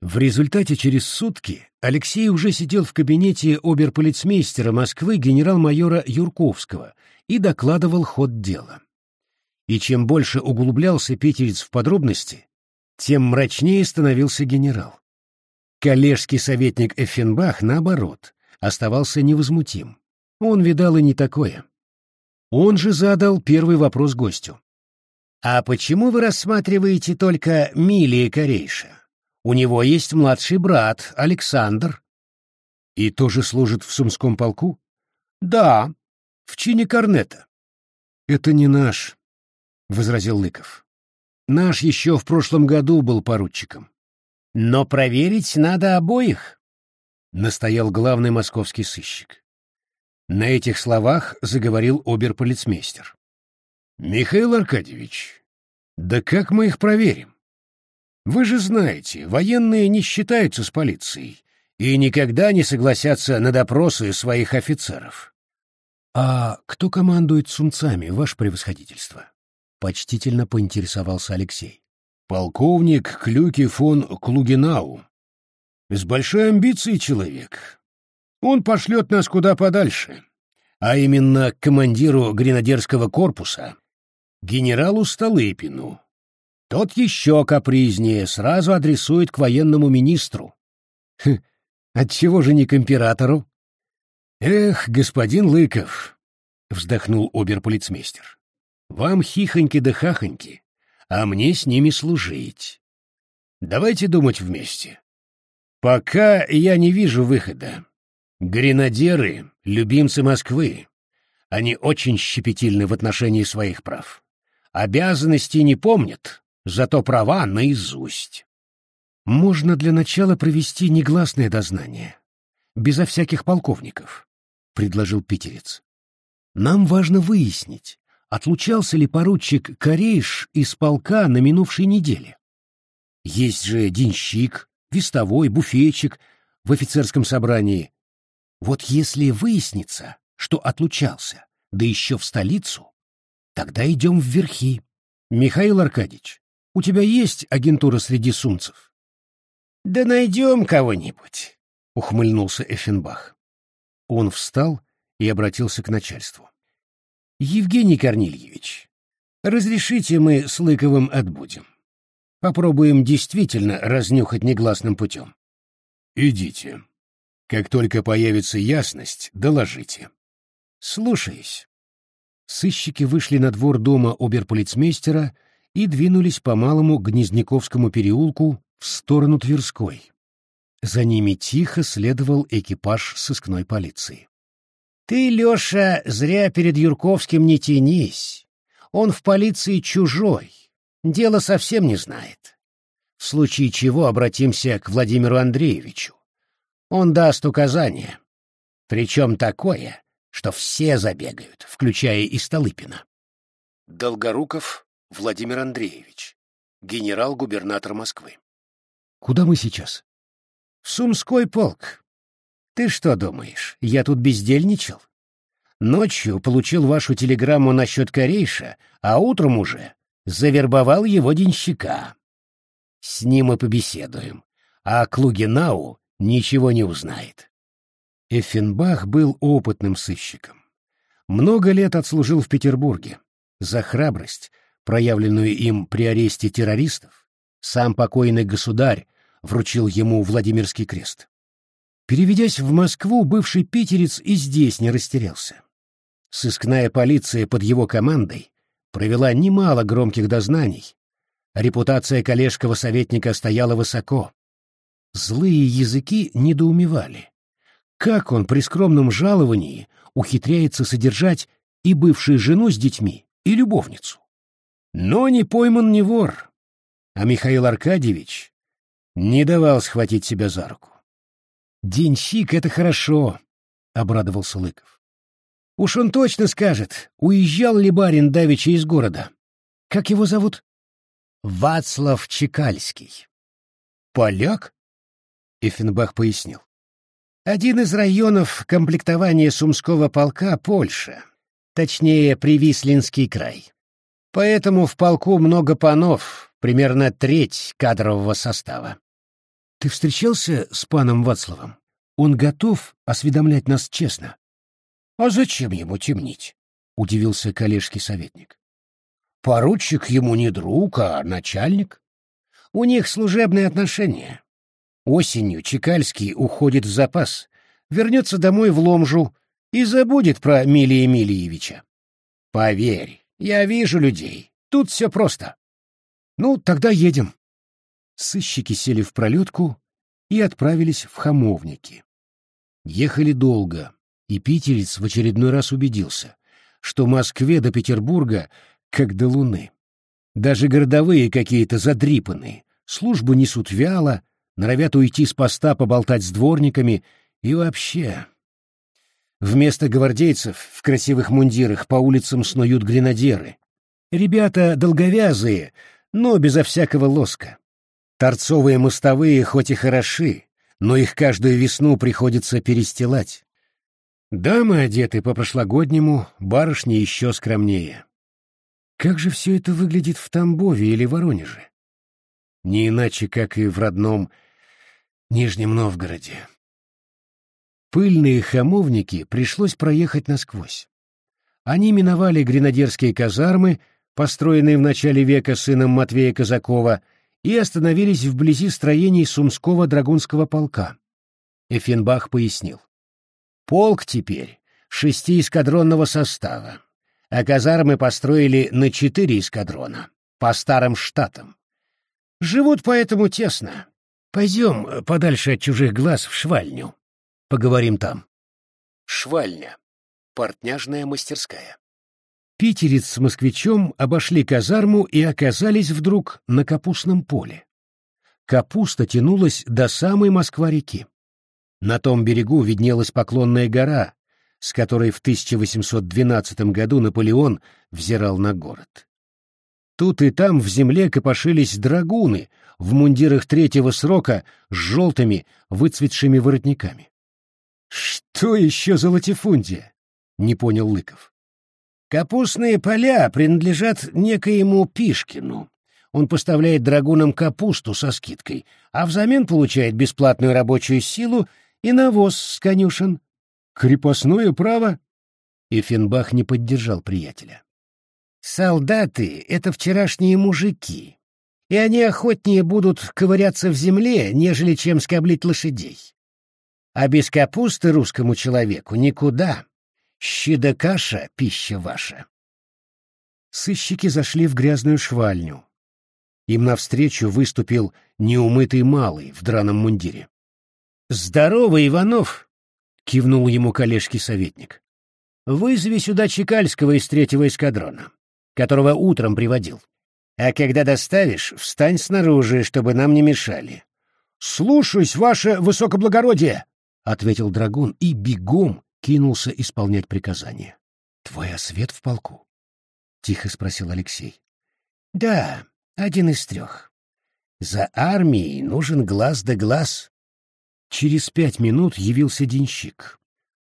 В результате через сутки Алексей уже сидел в кабинете оберполицмейстера Москвы генерал-майора Юрковского и докладывал ход дела. И чем больше углублялся питерец в подробности, тем мрачнее становился генерал. Коллежский советник Эффенбах, наоборот, оставался невозмутим. Он видал и не такое. Он же задал первый вопрос гостю. «А почему вы рассматриваете только Милия Корейша? У него есть младший брат, Александр». «И тоже служит в Сумском полку?» «Да, в чине корнета». «Это не наш», — возразил Лыков. «Наш еще в прошлом году был поручиком». «Но проверить надо обоих», — настоял главный московский сыщик. На этих словах заговорил оберполицмейстер. «Михаил Аркадьевич, да как мы их проверим? Вы же знаете, военные не считаются с полицией и никогда не согласятся на допросы своих офицеров». «А кто командует сумцами, ваше превосходительство?» — почтительно поинтересовался Алексей. «Полковник Клюки фон Клугенау. С большой амбицией человек, он пошлет нас куда подальше, а именно к командиру гренадерского корпуса, генералу Столыпину. Тот еще капризнее, сразу адресует к военному министру. Хм, отчего же не к императору? Эх, господин Лыков, вздохнул оберполицмейстер, вам хихоньки да хахоньки, а мне с ними служить. Давайте думать вместе. Пока я не вижу выхода. Гренадеры — любимцы Москвы. Они очень щепетильны в отношении своих прав. Обязанностей не помнят, зато права наизусть. Можно для начала провести негласное дознание, безо всяких полковников, — предложил питерец. Нам важно выяснить, отлучался ли поручик Корейш из полка на минувшей неделе. Есть же денщик, вестовой, буфетчик в офицерском собрании, вот если выяснится, что отлучался, да еще в столицу, тогда идем в верхи. Михаил Аркадьевич, у тебя есть агентура среди сумцев? Да найдем кого-нибудь, ухмыльнулся Эффенбах. Он встал и обратился к начальству. Евгений Корнильевич, разрешите мы с Лыковым отбудем. Попробуем действительно разнюхать негласным путем. Идите, как только появится ясность, доложите. Слушаюсь. Сыщики вышли на двор дома оберполицмейстера и двинулись по малому Гнезняковскому переулку в сторону Тверской. За ними тихо следовал экипаж сыскной полиции. «Ты, Леша, зря перед Юрковским не тянись. Он в полиции чужой, дело совсем не знает. В случае чего обратимся к Владимиру Андреевичу. Он даст указание. Причем такое, что все забегают, включая и Столыпина. Долгоруков Владимир Андреевич, генерал-губернатор Москвы. Куда мы сейчас? В Сумской полк. Ты что думаешь, я тут бездельничал? Ночью получил вашу телеграмму насчет Корейша, а утром уже завербовал его денщика. С ним мы побеседуем. А Клугенау ничего не узнает. Эффенбах был опытным сыщиком. Много лет отслужил в Петербурге. За храбрость, проявленную им при аресте террористов, сам покойный государь вручил ему Владимирский крест. Переведясь в Москву, бывший питерец и здесь не растерялся. Сыскная полиция под его командой провела немало громких дознаний. Репутация коллежского советника стояла высоко. Злые языки недоумевали. Как он при скромном жаловании ухитряется содержать и бывшую жену с детьми, и любовницу? Но не пойман не вор, а Михаил Аркадьевич не давал схватить себя за руку. «Денщик — это хорошо», — обрадовался Лыков. «Уж он точно скажет, уезжал ли барин Давича из города. Как его зовут?» «Вацлав Чекальский». «Поляк?» Эффенбах пояснил. Один из районов комплектования Сумского полка — Польша, точнее, Привислинский край. Поэтому в полку много панов, примерно треть кадрового состава. Ты встречался с паном Вацлавом? Он готов осведомлять нас честно. А зачем ему темнить? Удивился коллежский советник. Поручик ему не друг, а начальник. У них служебные отношения. Осенью Чекальский уходит в запас, вернется домой в Ломжу и забудет про Милия Емельевича. Поверь, я вижу людей. Тут все просто. Ну, тогда едем. Сыщики сели в пролетку и отправились в Хамовники. Ехали долго, и питерец в очередной раз убедился, что Москве до Петербурга как до Луны. Даже городовые какие-то задрипанные, службу несут вяло, норовят уйти с поста поболтать с дворниками и вообще. Вместо гвардейцев в красивых мундирах по улицам снуют гренадеры. Ребята долговязые, но безо всякого лоска. Торцовые мостовые хоть и хороши, но их каждую весну приходится перестилать. Дамы одеты по прошлогоднему, барышни еще скромнее. Как же все это выглядит в Тамбове или Воронеже? Не иначе, как и в родном Нижнем Новгороде. Пыльные хамовники пришлось проехать насквозь. Они миновали гренадерские казармы, построенные в начале века сыном Матвея Казакова, и остановились вблизи строений Сумского драгунского полка. Эфенбах пояснил. Полк теперь шестиэскадронного состава, а казармы построили на четыре эскадрона, по старым штатам. Живут поэтому тесно. Пойдем подальше от чужих глаз в швальню. Поговорим там. Швальня. Портняжная мастерская. Питерец с москвичом обошли казарму и оказались вдруг на капустном поле. Капуста тянулась до самой Москва-реки. На том берегу виднелась Поклонная гора, с которой в 1812 году Наполеон взирал на город. Тут и там в земле копошились драгуны в мундирах третьего срока с желтыми выцветшими воротниками. «Что еще за латифундия?» — не понял Лыков. «Капустные поля принадлежат некоему Пишкину. Он поставляет драгунам капусту со скидкой, а взамен получает бесплатную рабочую силу и навоз с конюшен. Крепостное право?» И Финбах не поддержал приятеля. «Солдаты — это вчерашние мужики, и они охотнее будут ковыряться в земле, нежели чем скоблить лошадей. А без капусты русскому человеку никуда. Щи да каша — пища ваша. Сыщики зашли в грязную швальню. Им навстречу выступил неумытый малый в драном мундире. «Здорово, Иванов!» — кивнул ему коллежский советник. «Вызови сюда Чекальского из третьего эскадрона, которого утром приводил. А когда доставишь, встань снаружи, чтобы нам не мешали». «Слушаюсь, ваше высокоблагородие!» — ответил драгун и бегом кинулся исполнять приказание. — Твой освет в полку? — тихо спросил Алексей. — Да, один из трех. За армией нужен глаз да глаз. Через пять минут явился денщик.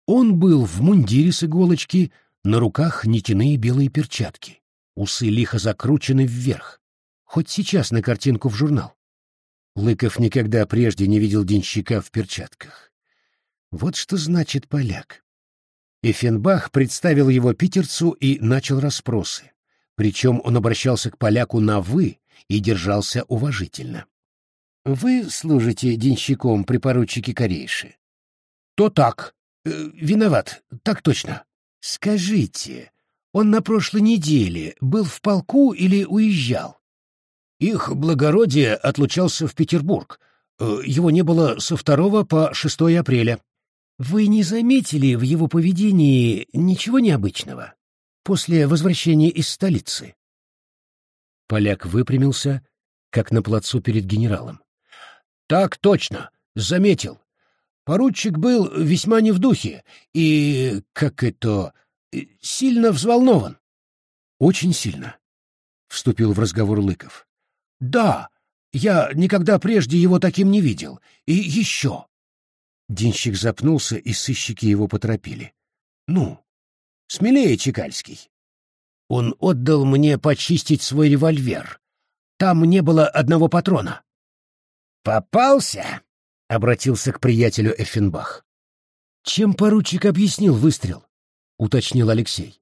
Он был в мундире с иголочки, на руках нитяные белые перчатки, усы лихо закручены вверх, хоть сейчас на картинку в журнал. Лыков никогда прежде не видел денщика в перчатках. Вот что значит поляк. Эфенбах представил его питерцу и начал расспросы. Причем он обращался к поляку на «вы» и держался уважительно. «Вы служите денщиком при поручике Корейши?» «То так. Э, виноват. Так точно. Скажите, он на прошлой неделе был в полку или уезжал?» «Их благородие отлучался в Петербург. Э, его не было со 2 по 6 апреля». Вы не заметили в его поведении ничего необычного после возвращения из столицы? Поляк выпрямился, как на плацу перед генералом. Так точно, заметил. Поручик был весьма не в духе и, как это, сильно взволнован. Очень сильно, вступил в разговор Лыков. Да, я никогда прежде его таким не видел. И еще. Денщик запнулся, и сыщики его поторопили. «Ну, смелее, Чекальский. Он отдал мне почистить свой револьвер. Там не было одного патрона». «Попался?» — обратился к приятелю Эффенбах. «Чем поручик объяснил выстрел?» — уточнил Алексей.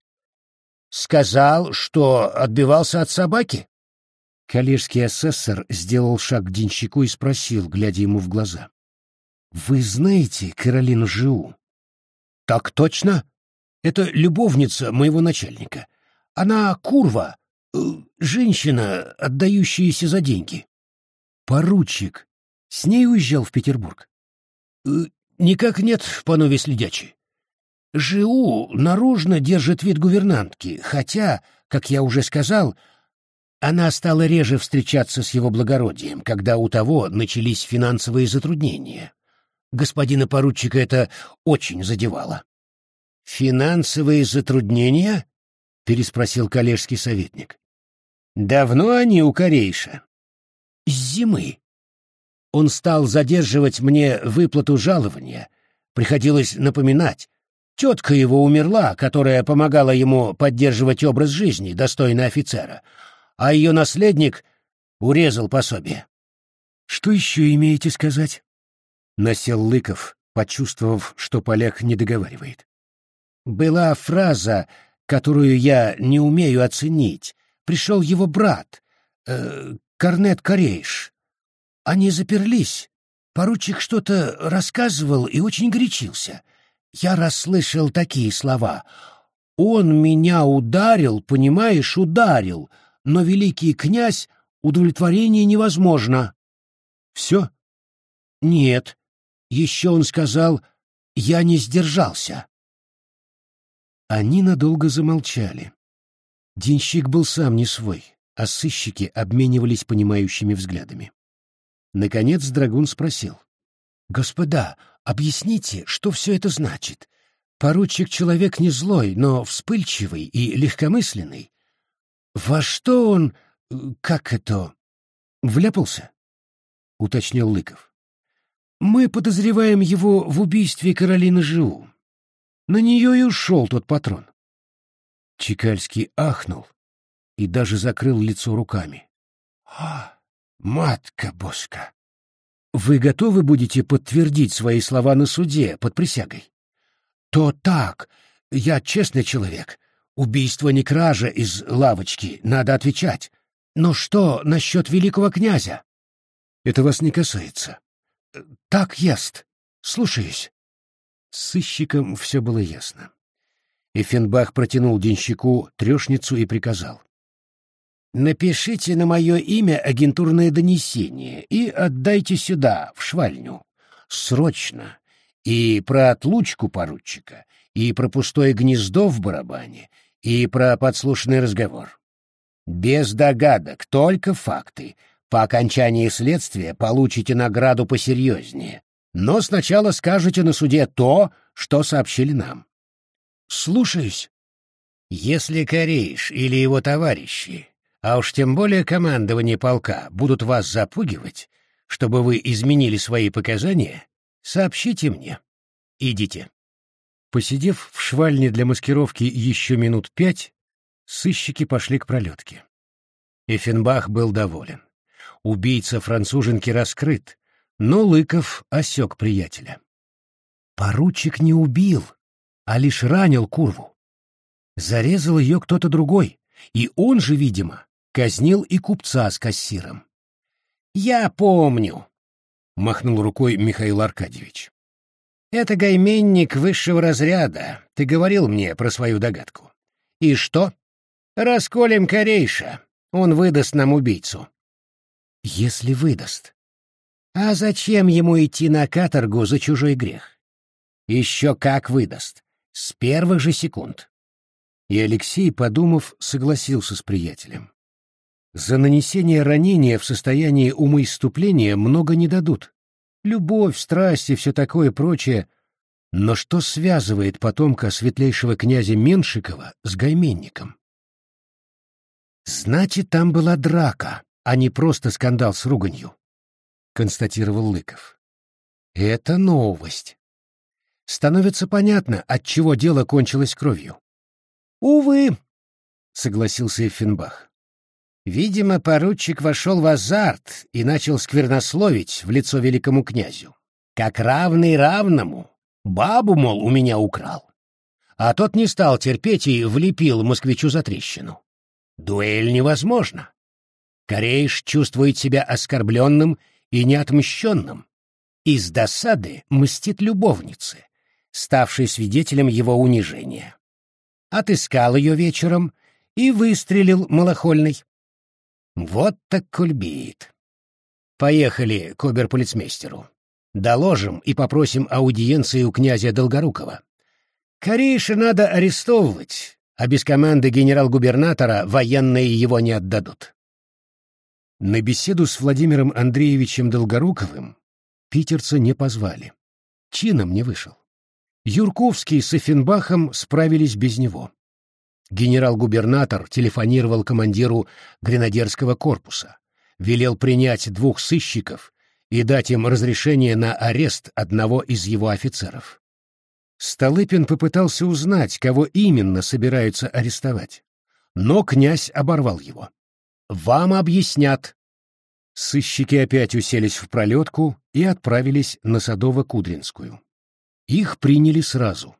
«Сказал, что отбивался от собаки?» Коллежский асессор сделал шаг к денщику и спросил, глядя ему в глаза. «Вы знаете Каролину Жиу?» «Так точно. Это любовница моего начальника. Она курва, э, женщина, отдающаяся за деньги». «Поручик с ней уезжал в Петербург?» э, «Никак нет, панове следячи. Жиу наружно держит вид гувернантки, хотя, как я уже сказал, она стала реже встречаться с его благородием, когда у того начались финансовые затруднения. Господина поручика это очень задевало. «Финансовые затруднения?» — переспросил коллежский советник. «Давно они у Корейша?» «С зимы. Он стал задерживать мне выплату жалования. Приходилось напоминать. Тетка его умерла, которая помогала ему поддерживать образ жизни, достойный офицера, а ее наследник урезал пособие. «Что еще имеете сказать?» — насел Лыков, почувствовав, что поляк не договаривает. Была фраза, которую я не умею оценить. Пришел его брат, э, Корнет Корейш. Они заперлись. Поручик что-то рассказывал и очень горячился. Я расслышал такие слова. «Он меня ударил, понимаешь, ударил, но великий князь удовлетворение невозможно». «Все?» «Нет. Еще он сказал, я не сдержался». Они надолго замолчали. Денщик был сам не свой, а сыщики обменивались понимающими взглядами. Наконец Драгун спросил. «Господа, объясните, что все это значит? Поручик человек не злой, но вспыльчивый и легкомысленный. Во что он... как это... вляпался?» — уточнил Лыков. «Мы подозреваем его в убийстве Каролины Жиу. На нее и ушел тот патрон. Чекальский ахнул и даже закрыл лицо руками. «А, матка-боска!» «Вы готовы будете подтвердить свои слова на суде под присягой?» «То так. Я честный человек. Убийство не кража из лавочки, надо отвечать. Но что насчет великого князя?» «Это вас не касается». «Так ест. Слушаюсь». С сыщиком все было ясно. Эффенбах протянул денщику трешницу и приказал. «Напишите на мое имя агентурное донесение и отдайте сюда, в швальню. Срочно. И про отлучку поручика, и про пустое гнездо в барабане, и про подслушанный разговор. Без догадок, только факты. По окончании следствия получите награду посерьезнее но сначала скажете на суде то, что сообщили нам. Слушаюсь. Если Корейш или его товарищи, а уж тем более командование полка, будут вас запугивать, чтобы вы изменили свои показания, сообщите мне. Идите. Посидев в швальне для маскировки еще минут пять, сыщики пошли к пролетке. Эффенбах был доволен. Убийца француженки раскрыт, но Лыков осек приятеля. Поручик не убил, а лишь ранил курву. Зарезал ее кто-то другой, и он же, видимо, казнил и купца с кассиром. «Я помню», — махнул рукой Михаил Аркадьевич. «Это гайменник высшего разряда. Ты говорил мне про свою догадку. И что? Расколем Корейша. Он выдаст нам убийцу». «Если выдаст», а зачем ему идти на каторгу за чужой грех? Еще как выдаст. С первых же секунд. И Алексей, подумав, согласился с приятелем. За нанесение ранения в состоянии умоиступления много не дадут. Любовь, страсть и все такое прочее. Но что связывает потомка светлейшего князя Меншикова с гайменником? Значит, там была драка, а не просто скандал с руганью констатировал Лыков. Это новость. Становится понятно, от чего дело кончилось кровью. Увы, согласился Эффенбах. Видимо, поручик вошел в азарт и начал сквернословить в лицо великому князю. Как равный равному. Бабу, мол, у меня украл. А тот не стал терпеть и влепил москвичу за трещину. Дуэль невозможна. Корейш чувствует себя оскорбленным и неотмщенным. Из досады мстит любовнице, ставшей свидетелем его унижения. Отыскал ее вечером и выстрелил малохольный. Вот так кульбит. Поехали к оберполицмейстеру. Доложим и попросим аудиенции у князя Долгорукова. Корейша надо арестовывать, а без команды генерал-губернатора военные его не отдадут. На беседу с Владимиром Андреевичем Долгоруковым питерца не позвали. Чином не вышел. Юрковский с Эффенбахом справились без него генерал-губернатор телефонировал командиру гренадерского корпуса, велел принять двух сыщиков и дать им разрешение на арест одного из его офицеров. Столыпин попытался узнать, кого именно собираются арестовать, но князь оборвал его. «Вам объяснят». Сыщики опять уселись в пролетку и отправились на Садово-Кудринскую. Их приняли сразу.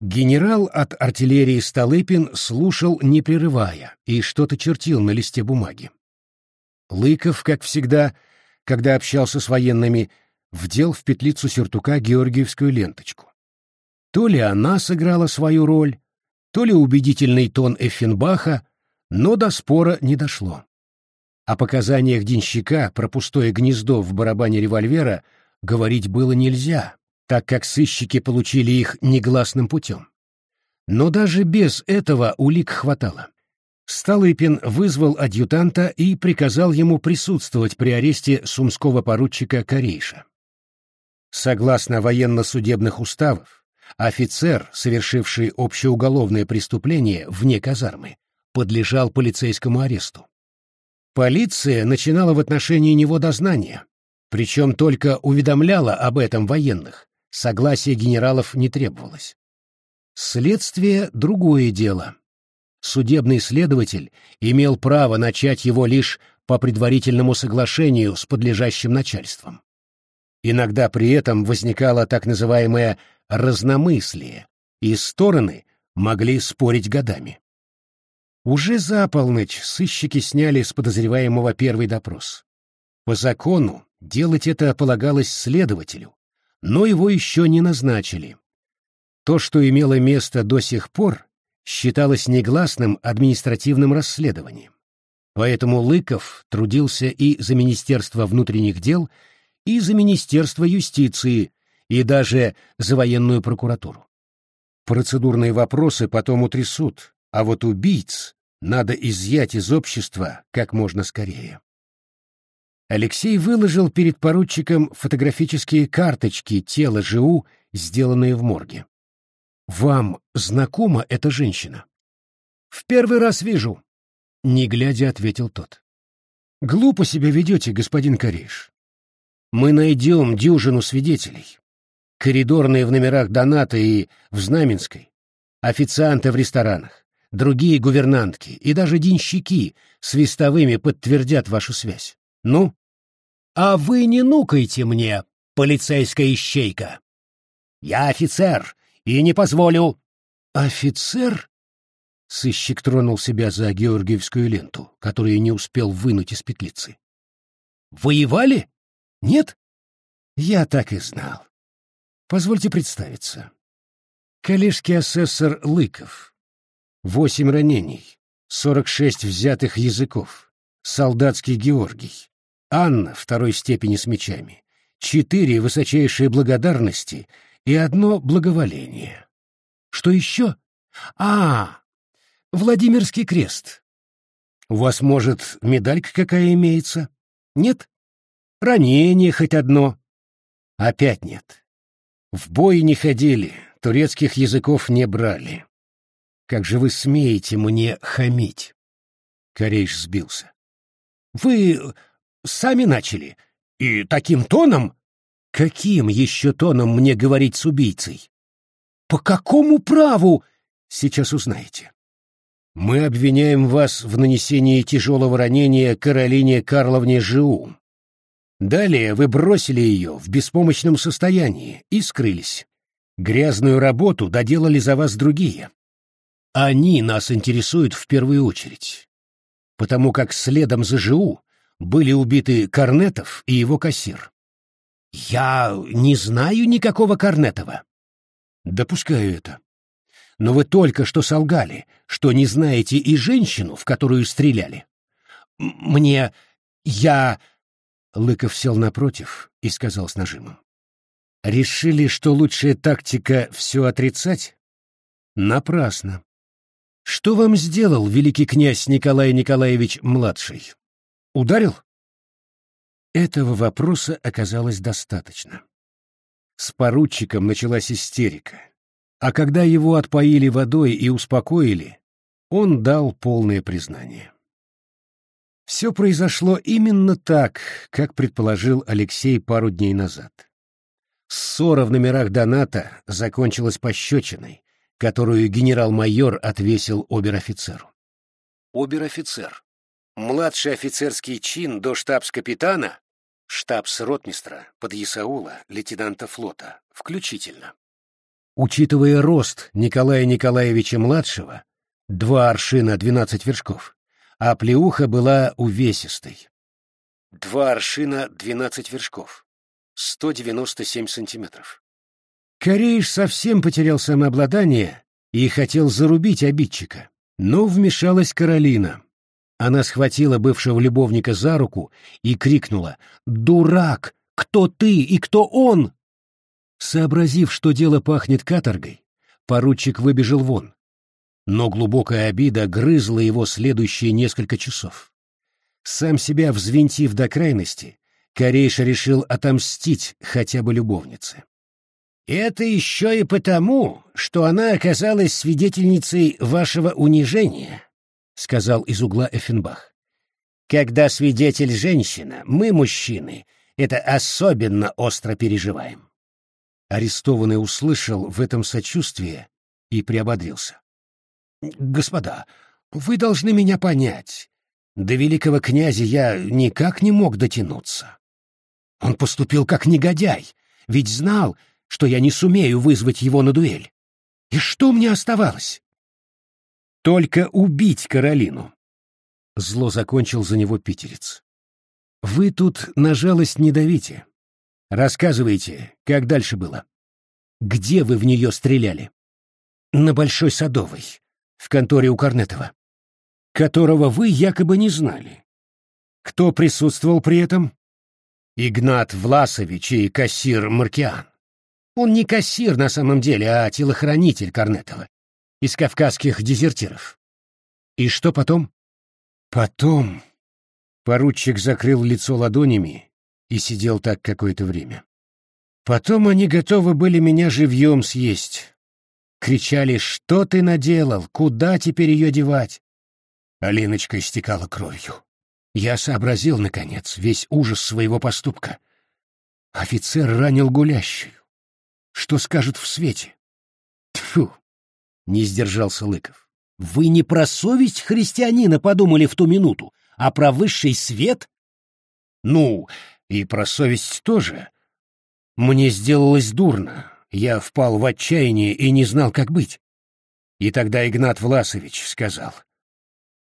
Генерал от артиллерии Столыпин слушал, не прерывая, и что-то чертил на листе бумаги. Лыков, как всегда, когда общался с военными, вдел в петлицу сюртука георгиевскую ленточку. То ли она сыграла свою роль, то ли убедительный тон Эффенбаха, но до спора не дошло. О показаниях денщика про пустое гнездо в барабане револьвера говорить было нельзя, так как сыщики получили их негласным путем. Но даже без этого улик хватало. Столыпин вызвал адъютанта и приказал ему присутствовать при аресте сумского поручика Корейша. Согласно военно-судебных уставов, офицер, совершивший общеуголовное преступление вне казармы, подлежал полицейскому аресту. Полиция начинала в отношении него дознание, причем только уведомляла об этом военных, Согласия генералов не требовалось. Следствие — другое дело. Судебный следователь имел право начать его лишь по предварительному соглашению с подлежащим начальством. Иногда при этом возникало так называемое разномыслие, и стороны могли спорить годами. Уже за полночь сыщики сняли с подозреваемого первый допрос. По закону делать это полагалось следователю, но его еще не назначили. То, что имело место до сих пор, считалось негласным административным расследованием. Поэтому Лыков трудился и за Министерство внутренних дел, и за Министерство юстиции, и даже за военную прокуратуру. Процедурные вопросы потом утрясут, а вот убийц надо изъять из общества как можно скорее. Алексей выложил перед поручиком фотографические карточки тела ЖУ, сделанные в морге. «Вам знакома эта женщина?» «В первый раз вижу», — не глядя ответил тот. «Глупо себя ведете, господин Кореш. Мы найдем дюжину свидетелей. Коридорные в номерах Доната и в Знаменской, официанты в ресторанах, другие гувернантки и даже денщики с вестовыми подтвердят вашу связь. Ну, а вы не нукайте мне, полицейская ищейка. Я офицер и не позволю. Офицер? Сыщик тронул себя за георгиевскую ленту, которую не успел вынуть из петлицы. Воевали? Нет? Я так и знал. Позвольте представиться. Коллежский асессор Лыков. Восемь ранений, сорок шесть взятых языков. Солдатский Георгий. Анна второй степени с мечами, четыре высочайшие благодарности и одно благоволение. Что еще? А, Владимирский крест. У вас, может, медалька какая имеется? Нет? Ранение хоть одно? Опять нет. В бой не ходили, турецких языков не брали. Как же вы смеете мне хамить? Корейш сбился. Вы Сами начали. И таким тоном? Каким еще тоном мне говорить с убийцей? По какому праву? Сейчас узнаете. Мы обвиняем вас в нанесении тяжелого ранения Каролине Карловне Жиу. Далее вы бросили ее в беспомощном состоянии и скрылись. Грязную работу доделали за вас другие. Они нас интересуют в первую очередь, потому как следом за ЖУ были убиты Корнетов и его кассир. Я не знаю никакого Корнетова. Допускаю это. Но вы только что солгали, что не знаете и женщину, в которую стреляли. Мне... я... Лыков сел напротив и сказал с нажимом. Решили, что лучшая тактика — все отрицать? Напрасно. Что вам сделал великий князь Николай Николаевич-младший? Ударил? Этого вопроса оказалось достаточно. С поручиком началась истерика, а когда его отпоили водой и успокоили, он дал полное признание. Все произошло именно так, как предположил Алексей пару дней назад. Ссора в номерах Доната закончилась пощечиной, которую генерал-майор отвесил обер-офицеру. Обер-офицер. Младший офицерский чин до штабс-капитана, штабс-ротмистра, подъясаула, лейтенанта флота, включительно. Учитывая рост Николая Николаевича-младшего, два аршина двенадцать вершков, а плеуха была увесистой. Два аршина двенадцать вершков, сто девяносто семь сантиметров. Кореиш совсем потерял самообладание и хотел зарубить обидчика, но вмешалась Каролина. Она схватила бывшего любовника за руку и крикнула «Дурак! Кто ты и кто он?» Сообразив, что дело пахнет каторгой, поручик выбежал вон, но глубокая обида грызла его следующие несколько часов. Сам себя взвинтив до крайности, Корейша решил отомстить хотя бы любовнице. «Это еще и потому, что она оказалась свидетельницей вашего унижения», — сказал из угла Эффенбах. «Когда свидетель женщина, мы, мужчины, это особенно остро переживаем». Арестованный услышал в этом сочувствие и приободрился. Господа, вы должны меня понять. До великого князя я никак не мог дотянуться. Он поступил как негодяй, ведь знал, что я не сумею вызвать его на дуэль. И что мне оставалось? Только убить Каролину. Зло закончил за него питерец. Вы тут на жалость не давите. Рассказывайте, как дальше было. Где вы в нее стреляли? На Большой Садовой в конторе у Корнетова, которого вы якобы не знали. Кто присутствовал при этом? Игнат Власович и кассир Маркиан. Он не кассир на самом деле, а телохранитель Корнетова из кавказских дезертиров. И что потом? Потом... Поручик закрыл лицо ладонями и сидел так какое-то время. Потом они готовы были меня живьем съесть. Кричали, что ты наделал, куда теперь ее девать? Алиночка истекала кровью. Я сообразил, наконец, весь ужас своего поступка. Офицер ранил гулящую. Что скажет в свете? Тьфу! Не сдержался Лыков. Вы не про совесть христианина подумали в ту минуту, а про высший свет? Ну, и про совесть тоже. Мне сделалось дурно, я впал в отчаяние и не знал, как быть. И тогда Игнат Власович сказал,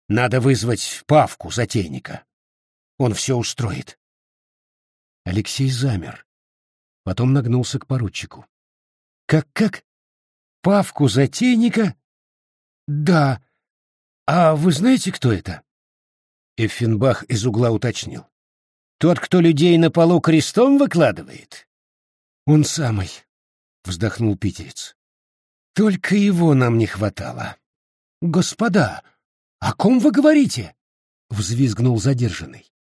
«Надо вызвать Павку, затейника. Он все устроит». Алексей замер, потом нагнулся к поручику. «Как-как? Павку, затейника?» «Да. А вы знаете, кто это?» Эффенбах из угла уточнил. «Тот, кто людей на полу крестом выкладывает?» «Он самый», вздохнул питерец. Только его нам не хватало. Господа, о ком вы говорите? взвизгнул задержанный.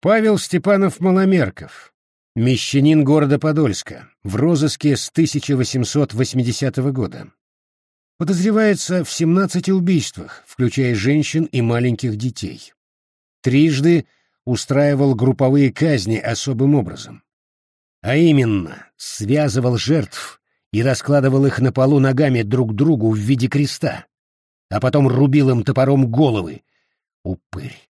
Павел Степанов Маломерков, мещанин города Подольска, в розыске с 1880 года. Подозревается в 17 убийствах, включая женщин и маленьких детей. Трижды устраивал групповые казни особым образом. А именно, связывал жертв и раскладывал их на полу ногами друг к другу в виде креста. а потом рубил им топором головы. Упырь.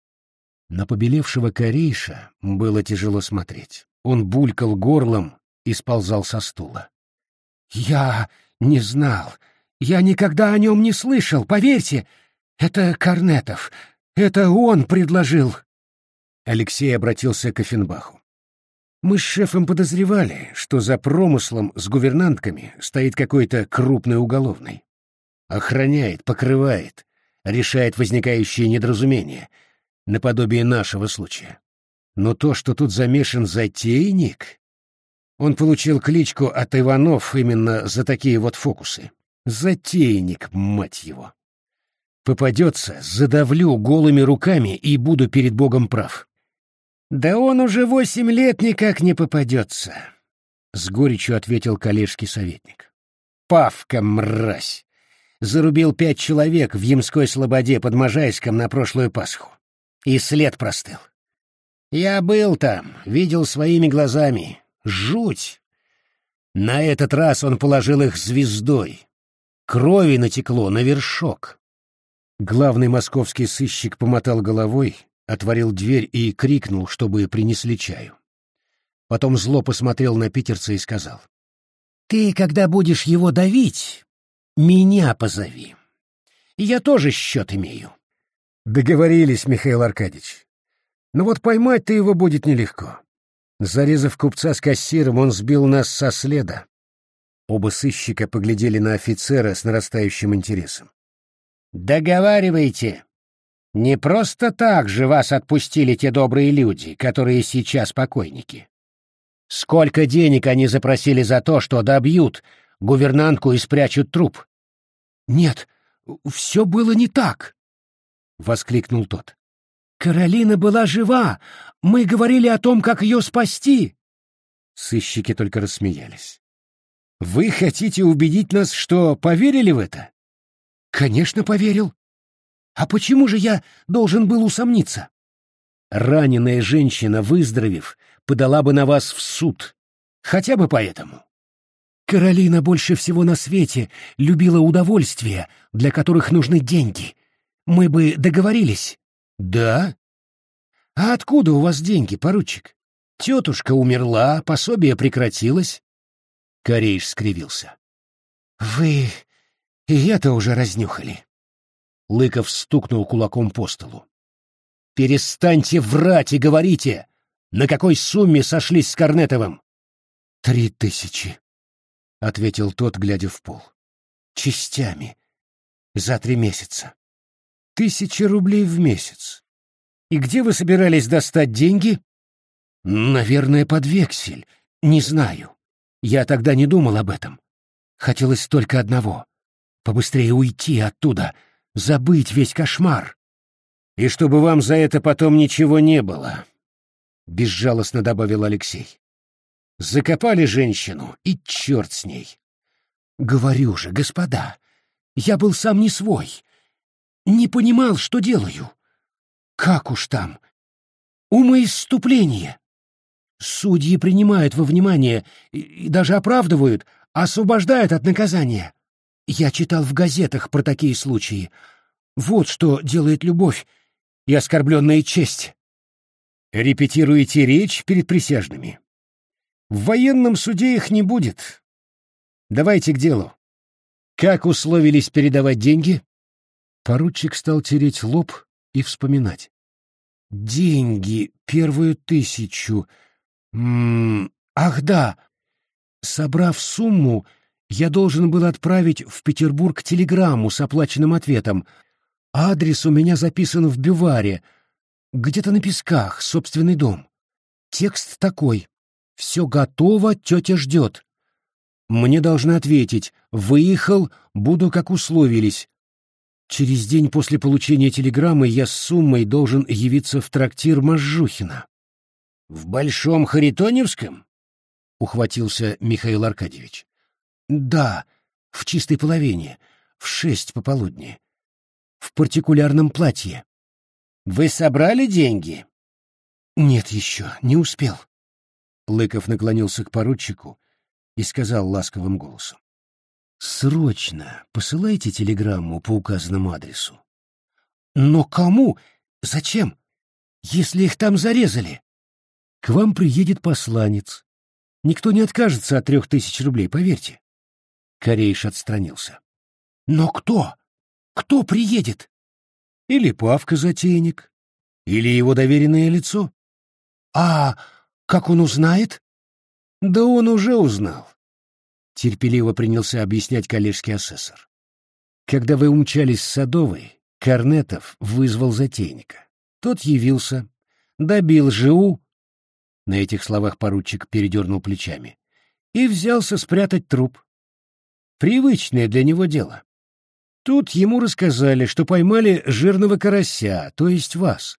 На побелевшего корейша было тяжело смотреть. Он булькал горлом и сползал со стула. «Я не знал. Я никогда о нем не слышал, поверьте. Это Корнетов. Это он предложил». Алексей обратился к Офенбаху. Мы с шефом подозревали, что за промыслом с гувернантками стоит какой-то крупный уголовный. Охраняет, покрывает, решает возникающие недоразумения, наподобие нашего случая. Но то, что тут замешан затейник... Он получил кличку от Иванов именно за такие вот фокусы. Затейник, мать его. Попадется, задавлю голыми руками и буду перед Богом прав. «Да он уже восемь лет никак не попадется», — с горечью ответил коллежский советник. «Павка, мразь! Зарубил пять человек в Ямской слободе под Можайском на прошлую Пасху. И след простыл. Я был там, видел своими глазами. Жуть! На этот раз он положил их звездой. Крови натекло на вершок. Главный московский сыщик помотал головой, отворил дверь и крикнул, чтобы принесли чаю. Потом зло посмотрел на питерца и сказал. «Ты, когда будешь его давить, меня позови. Я тоже счет имею». «Договорились, Михаил Аркадьевич. Но вот поймать-то его будет нелегко. Зарезав купца с кассиром, он сбил нас со следа». Оба сыщика поглядели на офицера с нарастающим интересом. «Договаривайте», не просто так же вас отпустили те добрые люди, которые сейчас покойники. Сколько денег они запросили за то, что добьют гувернантку и спрячут труп? Нет, все было не так, — воскликнул тот. Каролина была жива. Мы говорили о том, как ее спасти. Сыщики только рассмеялись. Вы хотите убедить нас, что поверили в это? Конечно, поверил. А почему же я должен был усомниться? Раненая женщина, выздоровев, подала бы на вас в суд. Хотя бы поэтому. Каролина больше всего на свете любила удовольствия, для которых нужны деньги. Мы бы договорились. Да? А откуда у вас деньги, поручик? Тетушка умерла, пособие прекратилось. Корейш скривился. Вы и это уже разнюхали. Лыков стукнул кулаком по столу. «Перестаньте врать и говорите! На какой сумме сошлись с Корнетовым?» «Три тысячи», — ответил тот, глядя в пол. «Частями. За три месяца. Тысяча рублей в месяц. И где вы собирались достать деньги?» «Наверное, под вексель. Не знаю. Я тогда не думал об этом. Хотелось только одного — побыстрее уйти оттуда» забыть весь кошмар. И чтобы вам за это потом ничего не было, — безжалостно добавил Алексей. Закопали женщину, и черт с ней. Говорю же, господа, я был сам не свой. Не понимал, что делаю. Как уж там? Умоиступление. Судьи принимают во внимание и даже оправдывают, освобождают от наказания. Я читал в газетах про такие случаи. Вот что делает любовь и оскорбленная честь. Репетируете речь перед присяжными. В военном суде их не будет. Давайте к делу. Как условились передавать деньги? Поручик стал тереть лоб и вспоминать. Деньги, первую тысячу. М -м, ах да. Собрав сумму, я должен был отправить в Петербург телеграмму с оплаченным ответом. Адрес у меня записан в бюваре, где-то на песках, собственный дом. Текст такой. «Все готово, тетя ждет». Мне должны ответить «Выехал, буду, как условились». Через день после получения телеграммы я с суммой должен явиться в трактир Можжухина. «В Большом Харитоневском?» — ухватился Михаил Аркадьевич. Да, в чистой половине, в шесть пополудни. В партикулярном платье. Вы собрали деньги? Нет еще, не успел. Лыков наклонился к поручику и сказал ласковым голосом. Срочно посылайте телеграмму по указанному адресу. Но кому? Зачем? Если их там зарезали? К вам приедет посланец. Никто не откажется от трех тысяч рублей, поверьте. Корейш отстранился. Но кто? Кто приедет? Или Павка-затейник, или его доверенное лицо. А как он узнает? Да он уже узнал. Терпеливо принялся объяснять коллежский асессор. Когда вы умчались с Садовой, Корнетов вызвал затейника. Тот явился, добил ЖУ, на этих словах поручик передернул плечами, и взялся спрятать труп. Привычное для него дело. Тут ему рассказали, что поймали жирного карася, то есть вас.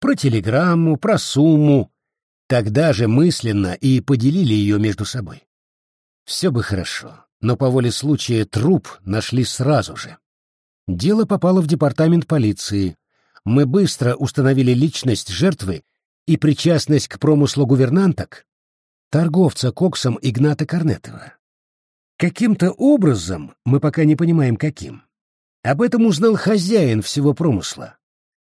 Про телеграмму, про сумму. Тогда же мысленно и поделили ее между собой. Все бы хорошо, но по воле случая труп нашли сразу же. Дело попало в департамент полиции. Мы быстро установили личность жертвы и причастность к промыслу гувернанток, торговца коксом Игната Корнетова. Каким-то образом, мы пока не понимаем каким, об этом узнал хозяин всего промысла.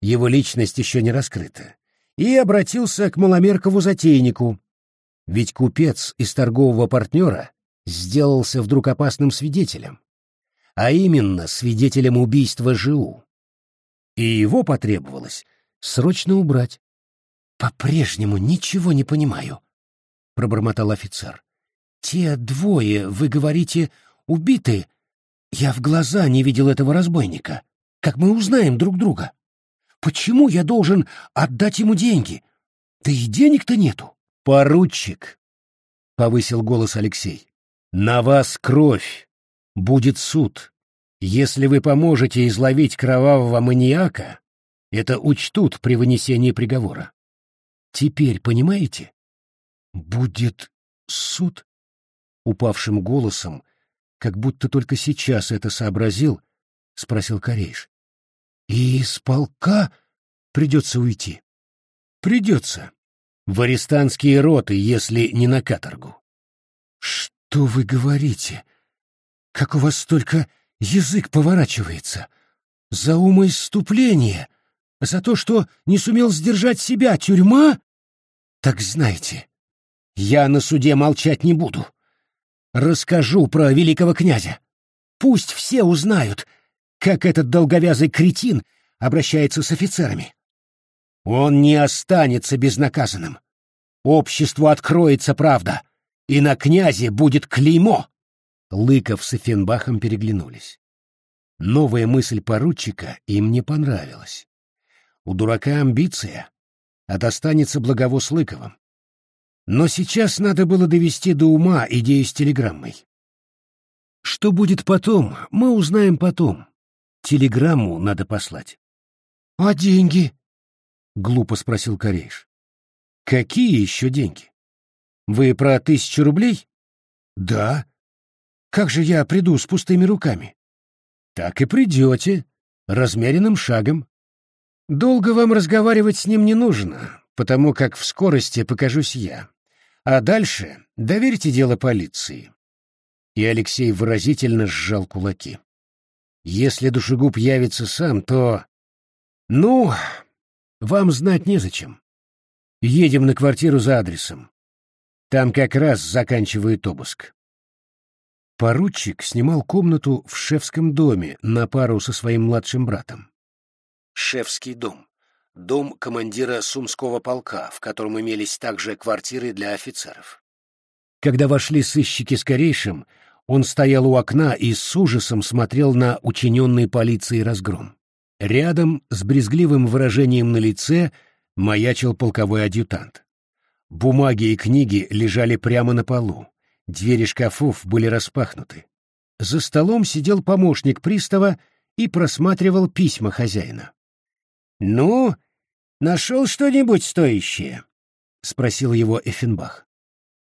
Его личность еще не раскрыта. И обратился к маломеркову затейнику. Ведь купец из торгового партнера сделался вдруг опасным свидетелем. А именно свидетелем убийства ЖУ. И его потребовалось срочно убрать. «По-прежнему ничего не понимаю», — пробормотал офицер. «Те двое, вы говорите, убиты. Я в глаза не видел этого разбойника. Как мы узнаем друг друга? Почему я должен отдать ему деньги? Да и денег-то нету». «Поручик», — повысил голос Алексей, — «на вас кровь. Будет суд. Если вы поможете изловить кровавого маньяка, это учтут при вынесении приговора. Теперь понимаете? Будет суд? Упавшим голосом, как будто только сейчас это сообразил, спросил Корейш. И из полка придется уйти? Придется. В арестантские роты, если не на каторгу. Что вы говорите? Как у вас только язык поворачивается? За умоиступление? За то, что не сумел сдержать себя, тюрьма? Так знаете, я на суде молчать не буду. Расскажу про великого князя. Пусть все узнают, как этот долговязый кретин обращается с офицерами. Он не останется безнаказанным. Обществу откроется правда, и на князе будет клеймо. Лыков с Эфенбахом переглянулись. Новая мысль поручика им не понравилась. У дурака амбиция, а достанется Благово с Лыковым. Но сейчас надо было довести до ума идею с телеграммой. Что будет потом, мы узнаем потом. Телеграмму надо послать. — А деньги? — глупо спросил Корейш. — Какие еще деньги? Вы про тысячу рублей? — Да. Как же я приду с пустыми руками? — Так и придете, размеренным шагом. Долго вам разговаривать с ним не нужно, потому как в скорости покажусь я. А дальше доверьте дело полиции. И Алексей выразительно сжал кулаки. Если душегуб явится сам, то... Ну, вам знать незачем. Едем на квартиру за адресом. Там как раз заканчивает обыск. Поручик снимал комнату в шефском доме на пару со своим младшим братом. Шефский дом. Дом командира Сумского полка, в котором имелись также квартиры для офицеров. Когда вошли сыщики с Корейшем, он стоял у окна и с ужасом смотрел на учиненный полицией разгром. Рядом, с брезгливым выражением на лице, маячил полковой адъютант. Бумаги и книги лежали прямо на полу, двери шкафов были распахнуты. За столом сидел помощник пристава и просматривал письма хозяина. «Ну, нашел что-нибудь стоящее?» — спросил его Эффенбах.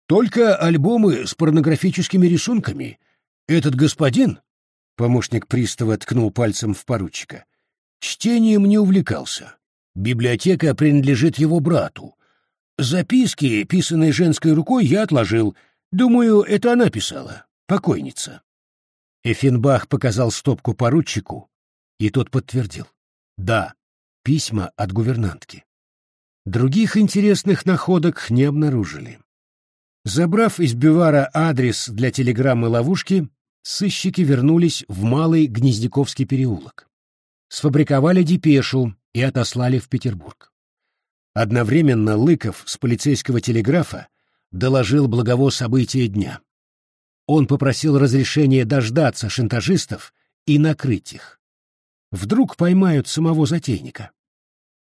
«Только альбомы с порнографическими рисунками. Этот господин...» — помощник пристава ткнул пальцем в поручика. «Чтением не увлекался. Библиотека принадлежит его брату. Записки, писанные женской рукой, я отложил. Думаю, это она писала, покойница». Эфенбах показал стопку поручику, и тот подтвердил. Да, письма от гувернантки. Других интересных находок не обнаружили. Забрав из бивара адрес для телеграммы ловушки, сыщики вернулись в Малый Гнездяковский переулок. Сфабриковали депешу и отослали в Петербург. Одновременно Лыков с полицейского телеграфа доложил Благово события дня. Он попросил разрешения дождаться шантажистов и накрыть их. Вдруг поймают самого затейника.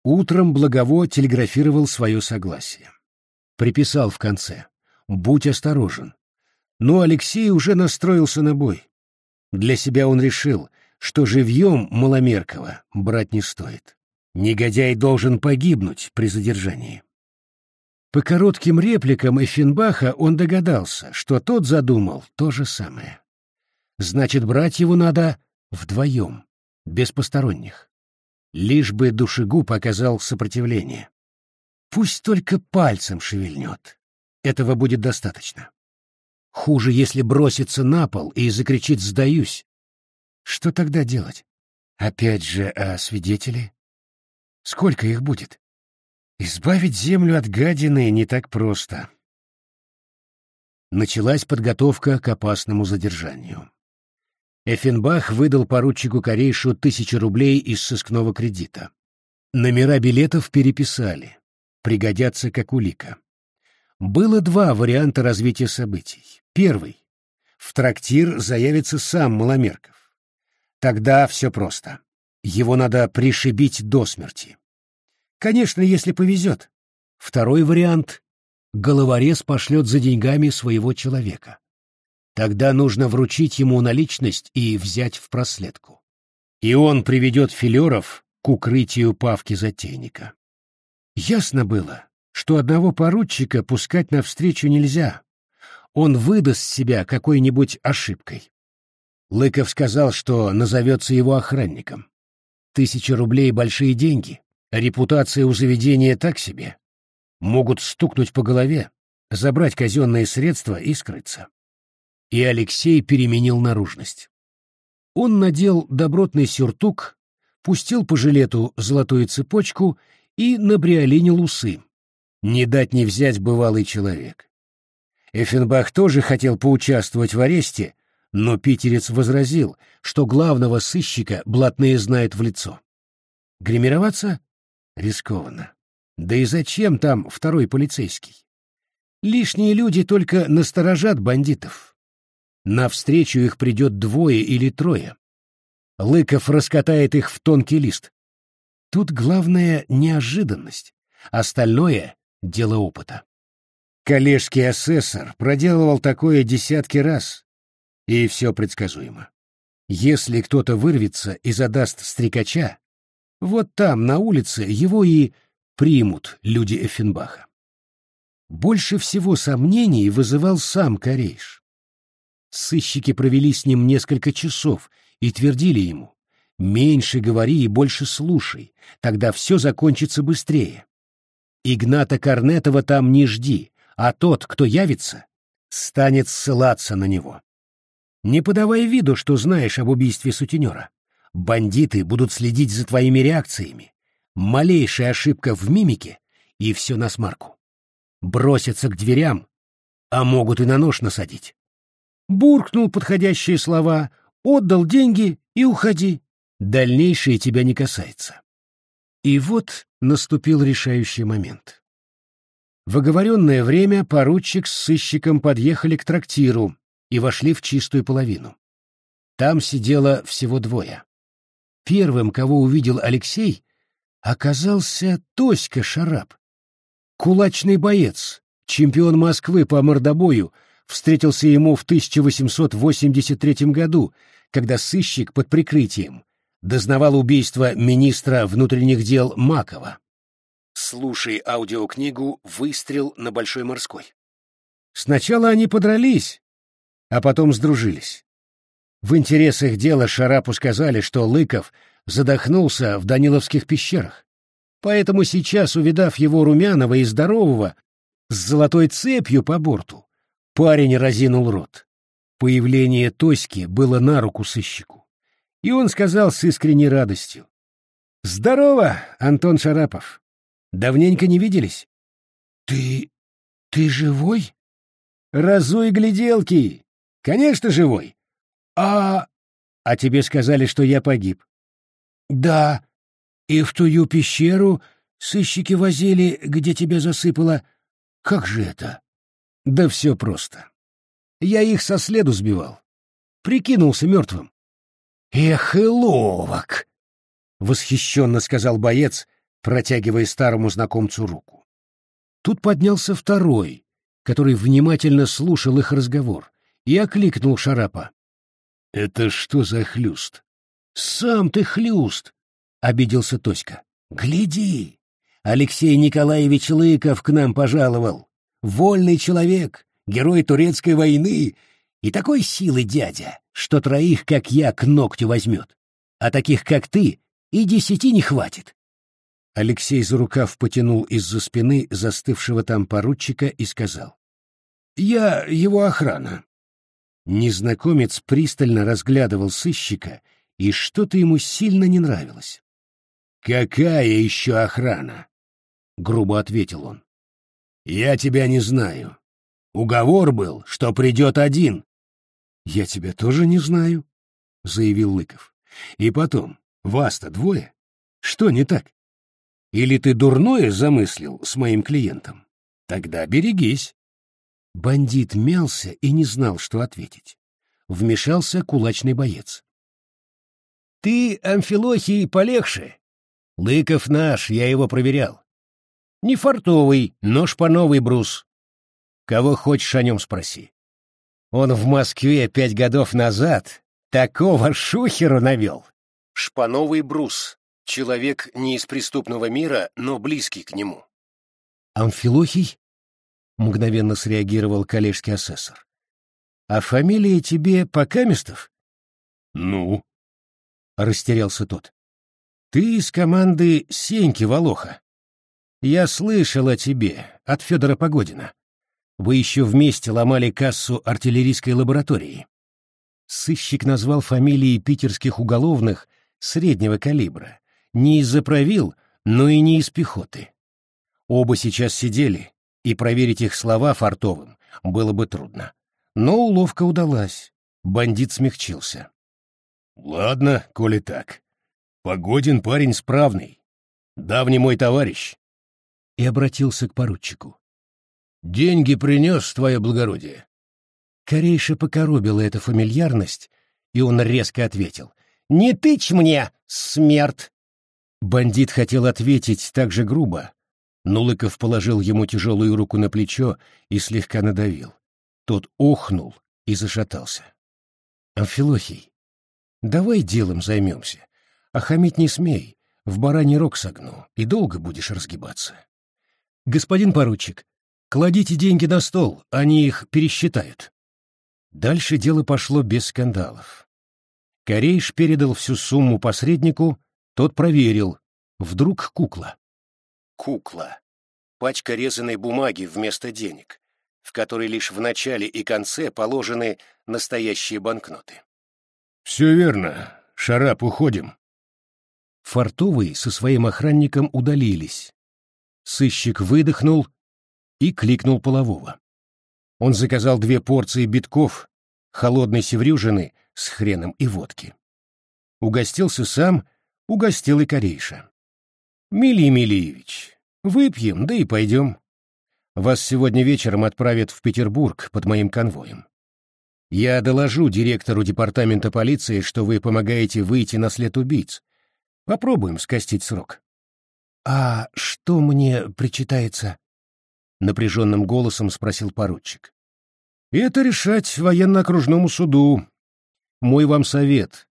Утром Благово телеграфировал свое согласие. Приписал в конце будь осторожен. Но Алексей уже настроился на бой. Для себя он решил, что живьем Маломеркова брать не стоит. Негодяй должен погибнуть при задержании. По коротким репликам Эффенбаха он догадался, что тот задумал то же самое. Значит, брать его надо вдвоем, без посторонних. Лишь бы душегу показал сопротивление. Пусть только пальцем шевельнет. Этого будет достаточно. Хуже, если бросится на пол и закричит «сдаюсь». Что тогда делать? Опять же, а свидетели? Сколько их будет? Избавить землю от гадины не так просто. Началась подготовка к опасному задержанию. Эффенбах выдал поручику Корейшу тысячу рублей из сыскного кредита. Номера билетов переписали. Пригодятся как улика. Было два варианта развития событий. Первый. В трактир заявится сам Маломерков. Тогда все просто. Его надо пришибить до смерти. Конечно, если повезет. Второй вариант. Головорез пошлет за деньгами своего человека. Тогда нужно вручить ему наличность и взять в проследку. И он приведет филеров к укрытию Павки Затейника. Ясно было, что одного поручика пускать навстречу нельзя. Он выдаст себя какой-нибудь ошибкой. Лыков сказал, что назовется его охранником. Тысяча рублей — большие деньги, репутация у заведения так себе. Могут стукнуть по голове, забрать казенные средства и скрыться. И Алексей переменил наружность. Он надел добротный сюртук, пустил по жилету золотую цепочку и набриолинил усы. Не дать не взять бывалый человек. Эффенбах тоже хотел поучаствовать в аресте, но питерец возразил, что главного сыщика блатные знают в лицо. Гримироваться? Рискованно. Да и зачем там второй полицейский? Лишние люди только насторожат бандитов. Навстречу их придет двое или трое. Лыков раскатает их в тонкий лист. Тут главное — неожиданность. Остальное дело опыта. Коллежский асессор проделывал такое десятки раз, и все предсказуемо. Если кто-то вырвется и задаст стрекача, вот там, на улице, его и примут люди Эффенбаха. Больше всего сомнений вызывал сам Корейш. Сыщики провели с ним несколько часов и твердили ему, «Меньше говори и больше слушай, тогда все закончится быстрее. Игната Корнетова там не жди, а тот, кто явится, станет ссылаться на него. Не подавай виду, что знаешь об убийстве сутенера. Бандиты будут следить за твоими реакциями. Малейшая ошибка в мимике, и все на смарку. Бросятся к дверям, а могут и на нож насадить. Буркнул подходящие слова, отдал деньги и уходи. Дальнейшее тебя не касается. И вот наступил решающий момент. В оговоренное время поручик с сыщиком подъехали к трактиру и вошли в чистую половину. Там сидело всего двое. Первым, кого увидел Алексей, оказался Тоська Шарап. Кулачный боец, чемпион Москвы по мордобою, встретился ему в 1883 году, когда сыщик под прикрытием дознавал убийство министра внутренних дел Макова. Слушай аудиокнигу «Выстрел на Большой морской». Сначала они подрались, а потом сдружились. В интересах дела Шарапу сказали, что Лыков задохнулся в Даниловских пещерах. Поэтому сейчас, увидав его румяного и здорового, с золотой цепью по борту, парень разинул рот. Появление Тоськи было на руку сыщику, и он сказал с искренней радостью. «Здорово, Антон Шарапов! Давненько не виделись?» «Ты... ты живой?» «Разуй гляделки! Конечно, живой! А... а тебе сказали, что я погиб?» «Да, и в тую пещеру сыщики возили, где тебя засыпало. Как же это?» «Да все просто. Я их со следу сбивал. Прикинулся мертвым. «Эх и ловок!» — восхищенно сказал боец, протягивая старому знакомцу руку. Тут поднялся второй, который внимательно слушал их разговор, и окликнул Шарапа. «Это что за хлюст?» «Сам ты хлюст!» — обиделся Тоська. «Гляди! Алексей Николаевич Лыков к нам пожаловал. Вольный человек, герой турецкой войны, и такой силы дядя, что троих, как я, к ногтю возьмет. А таких, как ты, и десяти не хватит. Алексей за рукав потянул из-за спины застывшего там поручика и сказал. «Я его охрана». Незнакомец пристально разглядывал сыщика, и что-то ему сильно не нравилось. «Какая еще охрана?» — грубо ответил он. «Я тебя не знаю. Уговор был, что придет один. Я тебя тоже не знаю, заявил Лыков. И потом, вас-то двое. Что не так? Или ты дурное замыслил с моим клиентом? Тогда берегись. Бандит мялся и не знал, что ответить. Вмешался кулачный боец. Ты, Амфилохий, полегче. Лыков наш, я его проверял. Не фартовый, но шпановый брус. Кого хочешь о нем спроси. Он в Москве пять годов назад такого шухеру навел. Шпановый брус. Человек не из преступного мира, но близкий к нему. Амфилохий? Мгновенно среагировал коллежский асессор. А фамилия тебе Покаместов? Ну? Растерялся тот. Ты из команды Сеньки Волоха. Я слышал о тебе от Федора Погодина. Вы еще вместе ломали кассу артиллерийской лаборатории. Сыщик назвал фамилии питерских уголовных среднего калибра. Не из-за правил, но и не из пехоты. Оба сейчас сидели, и проверить их слова фартовым было бы трудно. Но уловка удалась. Бандит смягчился. «Ладно, коли так. Погодин парень справный. Давний мой товарищ». И обратился к поручику. Деньги принес, твое благородие. Корейша покоробила эта фамильярность, и он резко ответил. «Не тычь мне, смерть!» Бандит хотел ответить так же грубо, но Лыков положил ему тяжелую руку на плечо и слегка надавил. Тот охнул и зашатался. «Амфилохий, давай делом займемся, а хамить не смей, в бараний рог согну, и долго будешь разгибаться. Господин поручик, Кладите деньги на стол, они их пересчитают. Дальше дело пошло без скандалов. Корейш передал всю сумму посреднику, тот проверил. Вдруг кукла. Кукла. Пачка резаной бумаги вместо денег, в которой лишь в начале и конце положены настоящие банкноты. «Все верно. Шарап, уходим». Фартовые со своим охранником удалились. Сыщик выдохнул и кликнул полового. Он заказал две порции битков, холодной севрюжины с хреном и водки. Угостился сам, угостил и корейша. «Милий Милиевич, выпьем, да и пойдем. Вас сегодня вечером отправят в Петербург под моим конвоем. Я доложу директору департамента полиции, что вы помогаете выйти на след убийц. Попробуем скостить срок». «А что мне причитается?» — напряженным голосом спросил поручик. «Это решать военно-окружному суду. Мой вам совет.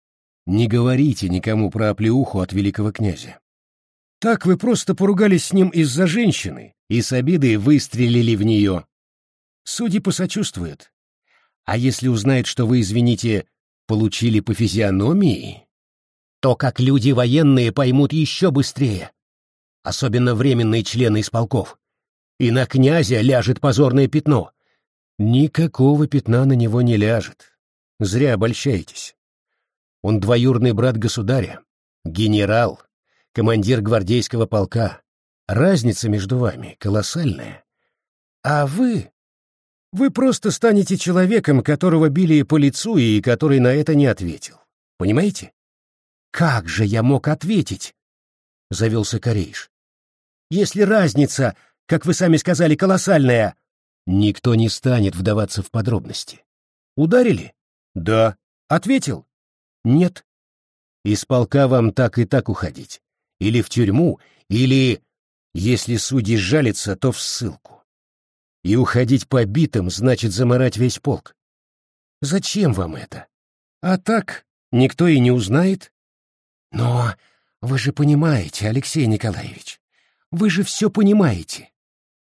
Не говорите никому про оплеуху от великого князя. Так вы просто поругались с ним из-за женщины и с обидой выстрелили в нее. Судьи посочувствуют. А если узнает, что вы, извините, получили по физиономии, то как люди военные поймут еще быстрее. Особенно временные члены исполков и на князя ляжет позорное пятно. Никакого пятна на него не ляжет. Зря обольщаетесь. Он двоюродный брат государя, генерал, командир гвардейского полка. Разница между вами колоссальная. А вы... Вы просто станете человеком, которого били по лицу и который на это не ответил. Понимаете? Как же я мог ответить? Завелся Корейш. Если разница, как вы сами сказали, колоссальная, никто не станет вдаваться в подробности. Ударили? Да. Ответил? Нет. Из полка вам так и так уходить. Или в тюрьму, или, если судьи жалятся, то в ссылку. И уходить побитым значит заморать весь полк. Зачем вам это? А так никто и не узнает. Но вы же понимаете, Алексей Николаевич, вы же все понимаете.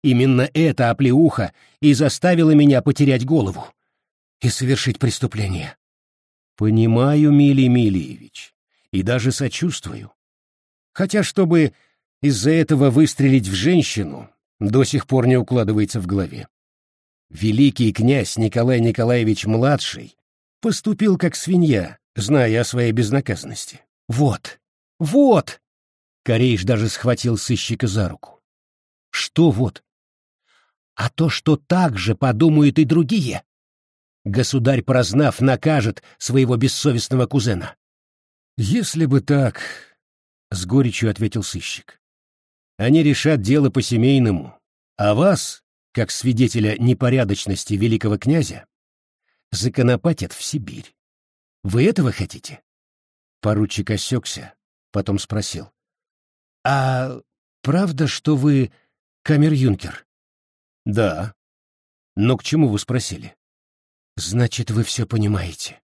Именно эта оплеуха и заставила меня потерять голову и совершить преступление. Понимаю, Милий Милиевич, и даже сочувствую. Хотя, чтобы из-за этого выстрелить в женщину, до сих пор не укладывается в голове. Великий князь Николай Николаевич-младший поступил как свинья, зная о своей безнаказанности. Вот, вот! Корейш даже схватил сыщика за руку. Что вот? А то, что так же подумают и другие. Государь, прознав, накажет своего бессовестного кузена. Если бы так, — с горечью ответил сыщик. Они решат дело по-семейному, а вас, как свидетеля непорядочности великого князя, законопатят в Сибирь. Вы этого хотите? Поручик осекся, потом спросил. — А правда, что вы камер-юнкер? — Да. Но к чему вы спросили? — Значит, вы все понимаете.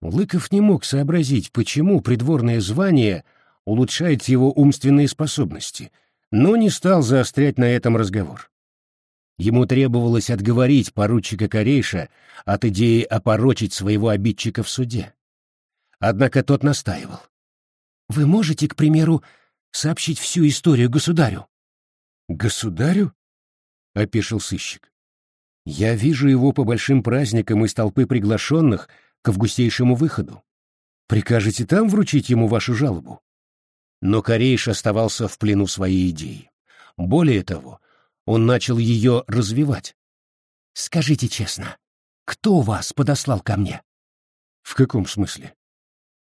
Лыков не мог сообразить, почему придворное звание улучшает его умственные способности — но не стал заострять на этом разговор. Ему требовалось отговорить поручика Корейша от идеи опорочить своего обидчика в суде. Однако тот настаивал. «Вы можете, к примеру, сообщить всю историю государю?» «Государю?» — опешил сыщик. «Я вижу его по большим праздникам из толпы приглашенных к августейшему выходу. Прикажете там вручить ему вашу жалобу?» Но Корейш оставался в плену своей идеи. Более того, он начал ее развивать. «Скажите честно, кто вас подослал ко мне?» «В каком смысле?»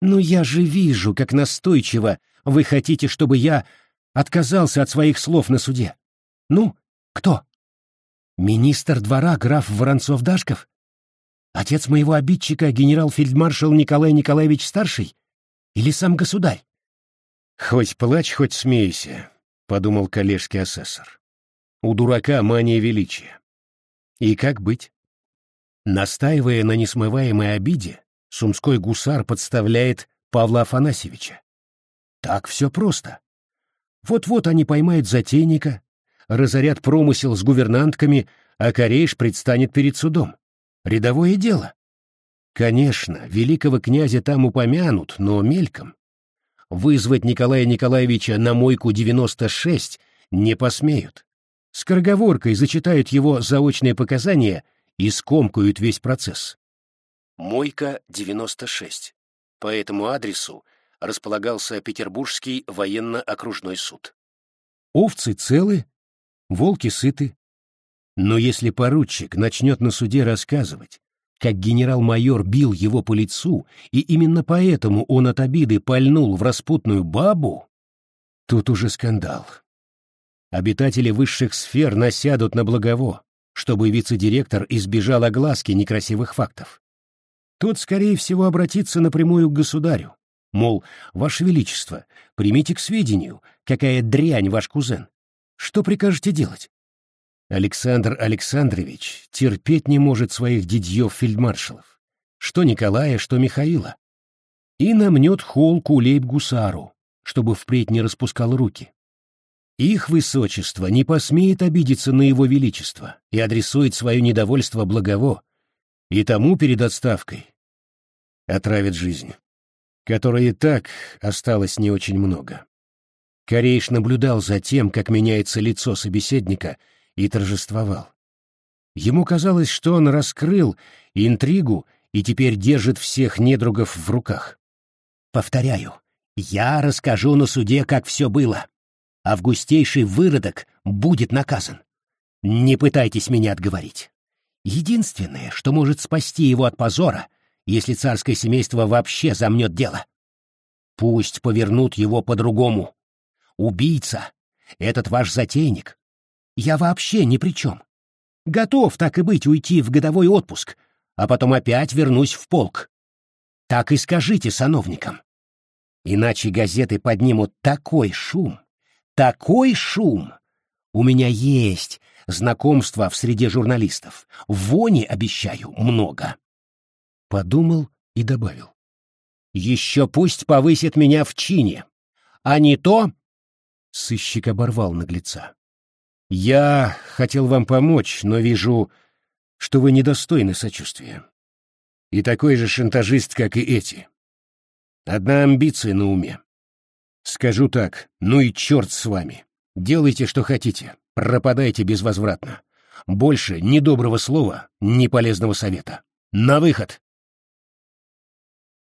«Ну я же вижу, как настойчиво вы хотите, чтобы я отказался от своих слов на суде. Ну, кто? Министр двора граф Воронцов-Дашков? Отец моего обидчика генерал-фельдмаршал Николай Николаевич Старший? Или сам государь? «Хоть плачь, хоть смейся», — подумал коллежский асессор. «У дурака мания величия. И как быть?» Настаивая на несмываемой обиде, сумской гусар подставляет Павла Афанасьевича. Так все просто. Вот-вот они поймают затейника, разорят промысел с гувернантками, а Корейш предстанет перед судом. Рядовое дело. Конечно, великого князя там упомянут, но мельком. Вызвать Николая Николаевича на мойку 96 не посмеют. Скороговоркой зачитают его заочные показания и скомкают весь процесс. Мойка 96. По этому адресу располагался Петербургский военно-окружной суд. Овцы целы, волки сыты. Но если поручик начнет на суде рассказывать, как генерал-майор бил его по лицу, и именно поэтому он от обиды пальнул в распутную бабу, тут уже скандал. Обитатели высших сфер насядут на благово, чтобы вице-директор избежал огласки некрасивых фактов. Тот, скорее всего, обратится напрямую к государю. Мол, Ваше Величество, примите к сведению, какая дрянь ваш кузен. Что прикажете делать? Александр Александрович терпеть не может своих дядьев-фельдмаршалов, что Николая, что Михаила, и намнет холку лейб-гусару, чтобы впредь не распускал руки. Их высочество не посмеет обидеться на его величество и адресует свое недовольство благово, и тому перед отставкой отравит жизнь, которой и так осталось не очень много. Корейш наблюдал за тем, как меняется лицо собеседника — и торжествовал. Ему казалось, что он раскрыл интригу и теперь держит всех недругов в руках. Повторяю, я расскажу на суде, как все было. Августейший выродок будет наказан. Не пытайтесь меня отговорить. Единственное, что может спасти его от позора, если царское семейство вообще замнет дело. Пусть повернут его по-другому. Убийца — этот ваш затейник. Я вообще ни при чем. Готов, так и быть, уйти в годовой отпуск, а потом опять вернусь в полк. Так и скажите сановникам. Иначе газеты поднимут такой шум, такой шум. У меня есть знакомства в среде журналистов. Вони, обещаю, много. Подумал и добавил. Еще пусть повысит меня в чине. А не то... Сыщик оборвал наглеца. Я хотел вам помочь, но вижу, что вы недостойны сочувствия. И такой же шантажист, как и эти. Одна амбиция на уме. Скажу так, ну и черт с вами. Делайте, что хотите, пропадайте безвозвратно. Больше ни доброго слова, ни полезного совета. На выход!